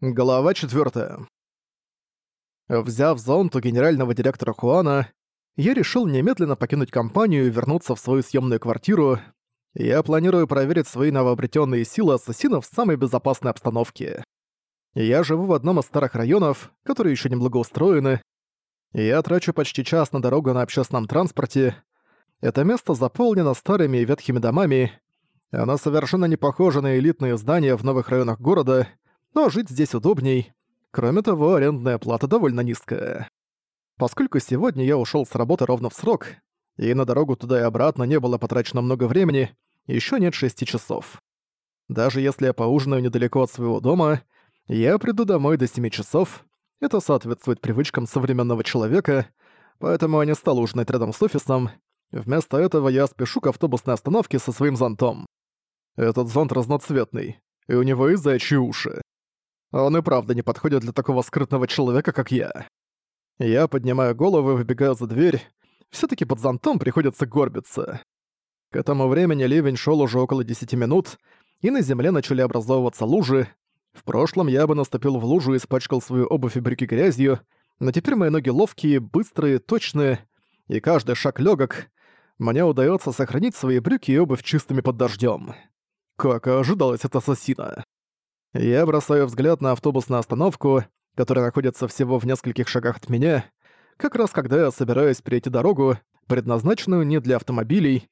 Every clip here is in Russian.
Глава 4. Взяв зонт у генерального директора Хуана, я решил немедленно покинуть компанию и вернуться в свою съемную квартиру. Я планирую проверить свои новообретенные силы ассасинов в самой безопасной обстановке. Я живу в одном из старых районов, которые еще не благоустроены. Я трачу почти час на дорогу на общественном транспорте. Это место заполнено старыми и ветхими домами. Оно совершенно не похоже на элитные здания в новых районах города — но жить здесь удобней. Кроме того, арендная плата довольно низкая. Поскольку сегодня я ушёл с работы ровно в срок, и на дорогу туда и обратно не было потрачено много времени, ещё нет шести часов. Даже если я поужинаю недалеко от своего дома, я приду домой до семи часов. Это соответствует привычкам современного человека, поэтому я не стал ужинать рядом с офисом. Вместо этого я спешу к автобусной остановке со своим зонтом. Этот зонт разноцветный, и у него есть заячьи уши. Он и правда не подходит для такого скрытного человека, как я. Я поднимаю голову и выбегаю за дверь. все таки под зонтом приходится горбиться. К этому времени ливень шел уже около 10 минут, и на земле начали образовываться лужи. В прошлом я бы наступил в лужу и испачкал свою обувь и брюки грязью, но теперь мои ноги ловкие, быстрые, точные, и каждый шаг легок. Мне удается сохранить свои брюки и обувь чистыми под дождем. Как и ожидалось от ассасина. Я бросаю взгляд на автобусную остановку, которая находится всего в нескольких шагах от меня, как раз когда я собираюсь перейти дорогу, предназначенную не для автомобилей,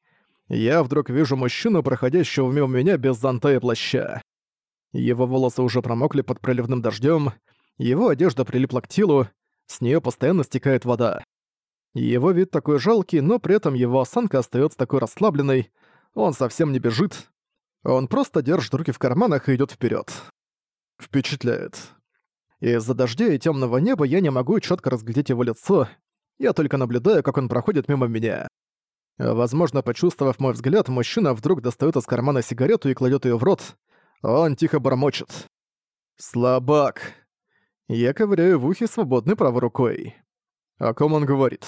я вдруг вижу мужчину, проходящего мимо меня без зонта и плаща. Его волосы уже промокли под проливным дождем, его одежда прилипла к телу, с нее постоянно стекает вода. Его вид такой жалкий, но при этом его осанка остается такой расслабленной, он совсем не бежит, он просто держит руки в карманах и идет вперед. Впечатляет. Из-за дождя и темного неба я не могу четко разглядеть его лицо, я только наблюдаю, как он проходит мимо меня. Возможно, почувствовав мой взгляд, мужчина вдруг достает из кармана сигарету и кладет ее в рот. Он тихо бормочет. «Слабак!» Я ковыряю в ухе свободной правой рукой. О ком он говорит?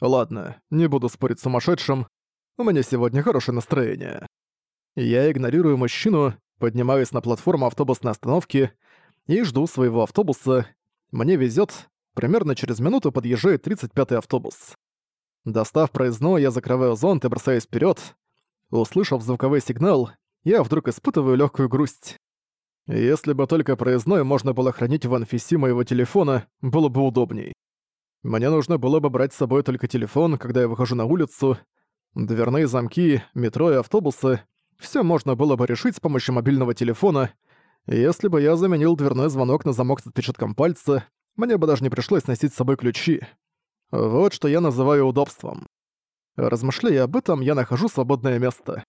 Ладно, не буду спорить с сумасшедшим. У меня сегодня хорошее настроение. Я игнорирую мужчину, поднимаюсь на платформу автобусной остановки и жду своего автобуса. Мне везет, примерно через минуту подъезжает 35-й автобус. Достав проездной, я закрываю зонт и бросаюсь вперед. Услышав звуковой сигнал, я вдруг испытываю легкую грусть. Если бы только проездной можно было хранить в анфиси моего телефона, было бы удобней. Мне нужно было бы брать с собой только телефон, когда я выхожу на улицу. Дверные замки, метро и автобусы все можно было бы решить с помощью мобильного телефона. Если бы я заменил дверной звонок на замок с отпечатком пальца, мне бы даже не пришлось носить с собой ключи. Вот что я называю удобством. Размышляя об этом, я нахожу свободное место.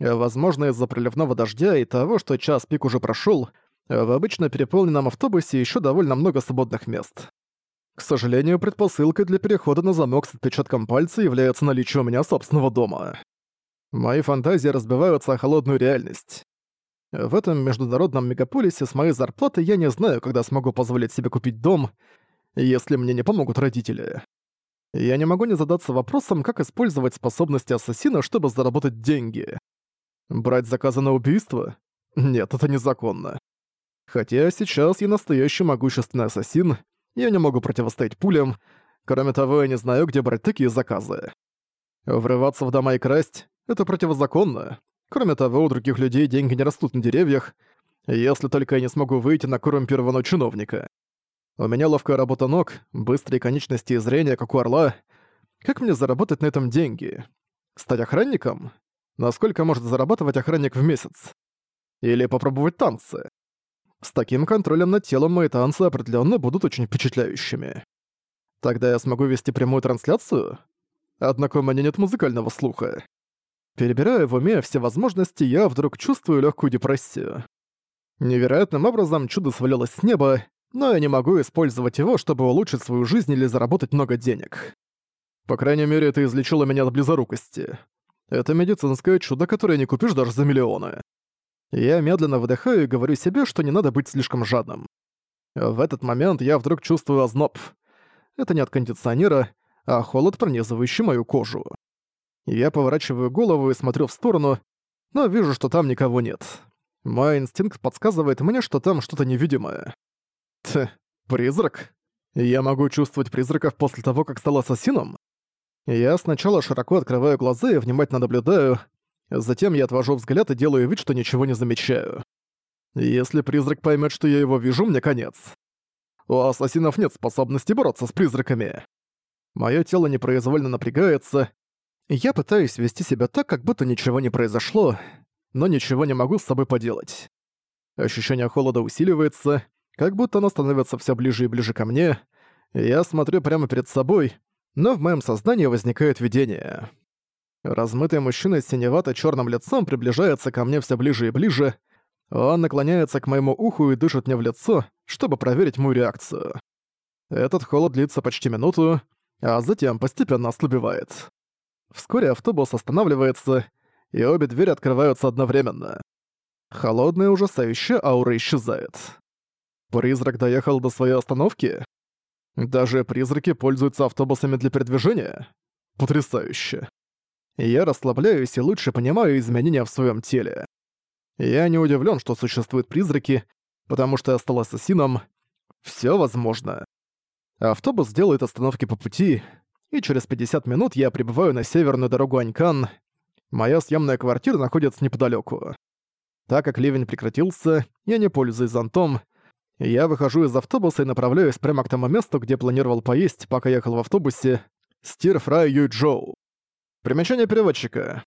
Возможно, из-за проливного дождя и того, что час пик уже прошел, в обычно переполненном автобусе еще довольно много свободных мест. К сожалению, предпосылкой для перехода на замок с отпечатком пальца является наличие у меня собственного дома. Мои фантазии разбиваются о холодную реальность. В этом международном мегаполисе с моей зарплатой я не знаю, когда смогу позволить себе купить дом, если мне не помогут родители. Я не могу не задаться вопросом, как использовать способности ассасина, чтобы заработать деньги. Брать заказы на убийство? Нет, это незаконно. Хотя сейчас я настоящий могущественный ассасин, я не могу противостоять пулям, кроме того, я не знаю, где брать такие заказы. Врываться в дома и красть это противозаконно. Кроме того, у других людей деньги не растут на деревьях, если только я не смогу выйти на коррумпированного чиновника. У меня ловкая работа ног, быстрые конечности и зрение, как у орла. Как мне заработать на этом деньги? Стать охранником? Насколько может зарабатывать охранник в месяц? Или попробовать танцы? С таким контролем над телом мои танцы определенно будут очень впечатляющими. Тогда я смогу вести прямую трансляцию? Однако у меня нет музыкального слуха. Перебирая в уме все возможности, я вдруг чувствую легкую депрессию. Невероятным образом чудо свалилось с неба, но я не могу использовать его, чтобы улучшить свою жизнь или заработать много денег. По крайней мере, это излечило меня от близорукости. Это медицинское чудо, которое не купишь даже за миллионы. Я медленно выдыхаю и говорю себе, что не надо быть слишком жадным. В этот момент я вдруг чувствую озноб. Это не от кондиционера, а холод, пронизывающий мою кожу. Я поворачиваю голову и смотрю в сторону, но вижу, что там никого нет. Мой инстинкт подсказывает мне, что там что-то невидимое. Ть, призрак? Я могу чувствовать призраков после того, как стал ассасином? Я сначала широко открываю глаза и внимательно наблюдаю, затем я отвожу взгляд и делаю вид, что ничего не замечаю. Если призрак поймет, что я его вижу, мне конец. У ассасинов нет способности бороться с призраками. Моё тело непроизвольно напрягается. Я пытаюсь вести себя так, как будто ничего не произошло, но ничего не могу с собой поделать. Ощущение холода усиливается, как будто оно становится все ближе и ближе ко мне. Я смотрю прямо перед собой, но в моем сознании возникает видение. Размытый мужчина с синевато черным лицом приближается ко мне все ближе и ближе. Он наклоняется к моему уху и дышит мне в лицо, чтобы проверить мою реакцию. Этот холод длится почти минуту, а затем постепенно ослабевает. Вскоре автобус останавливается, и обе двери открываются одновременно. Холодная ужасающая аура исчезает. Призрак доехал до своей остановки? Даже призраки пользуются автобусами для передвижения? Потрясающе. Я расслабляюсь и лучше понимаю изменения в своем теле. Я не удивлен, что существуют призраки, потому что я стал ассасином. Все возможно. Автобус делает остановки по пути, и через 50 минут я прибываю на северную дорогу Анькан. Моя съемная квартира находится неподалеку. Так как ливень прекратился, я не пользуюсь зонтом. Я выхожу из автобуса и направляюсь прямо к тому месту, где планировал поесть, пока ехал в автобусе. Стир-фрай Юйчжоу. Примечание переводчика.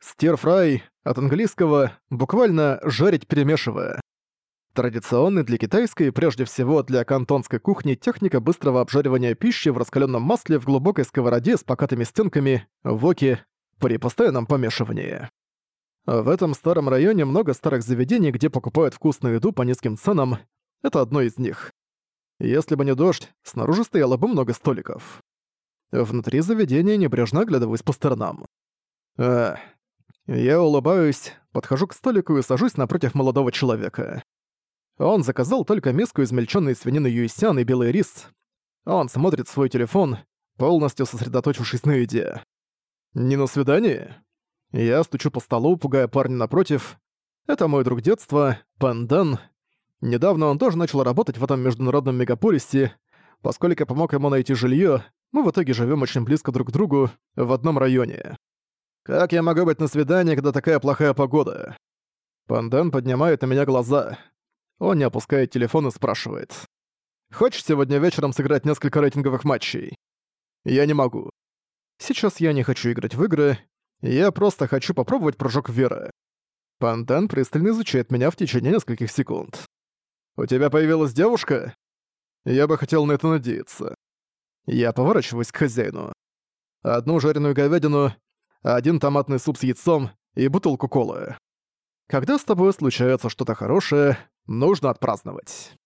Стир-фрай от английского буквально «жарить перемешивая». Традиционный для китайской и прежде всего для кантонской кухни техника быстрого обжаривания пищи в раскаленном масле в глубокой сковороде с покатыми стенками, воки, при постоянном помешивании. В этом старом районе много старых заведений, где покупают вкусную еду по низким ценам. Это одно из них. Если бы не дождь, снаружи стояло бы много столиков. Внутри заведения небрежно оглядываюсь по сторонам. Эх. Я улыбаюсь, подхожу к столику и сажусь напротив молодого человека. Он заказал только миску измельченной свинины юйсян и белый рис. Он смотрит свой телефон, полностью сосредоточившись на еде. «Не на свидание?» Я стучу по столу, пугая парня напротив. Это мой друг детства, Пандан. Недавно он тоже начал работать в этом международном мегаполисе. Поскольку я помог ему найти жилье, мы в итоге живем очень близко друг к другу, в одном районе. Как я могу быть на свидании, когда такая плохая погода? Пандан поднимает на меня глаза. Он не опускает телефон и спрашивает. «Хочешь сегодня вечером сыграть несколько рейтинговых матчей?» «Я не могу. Сейчас я не хочу играть в игры, я просто хочу попробовать прыжок веры». Пандан пристально изучает меня в течение нескольких секунд. «У тебя появилась девушка?» Я бы хотел на это надеяться. Я поворачиваюсь к хозяину. Одну жареную говядину, один томатный суп с яйцом и бутылку колы. Когда с тобой случается что-то хорошее, нужно отпраздновать.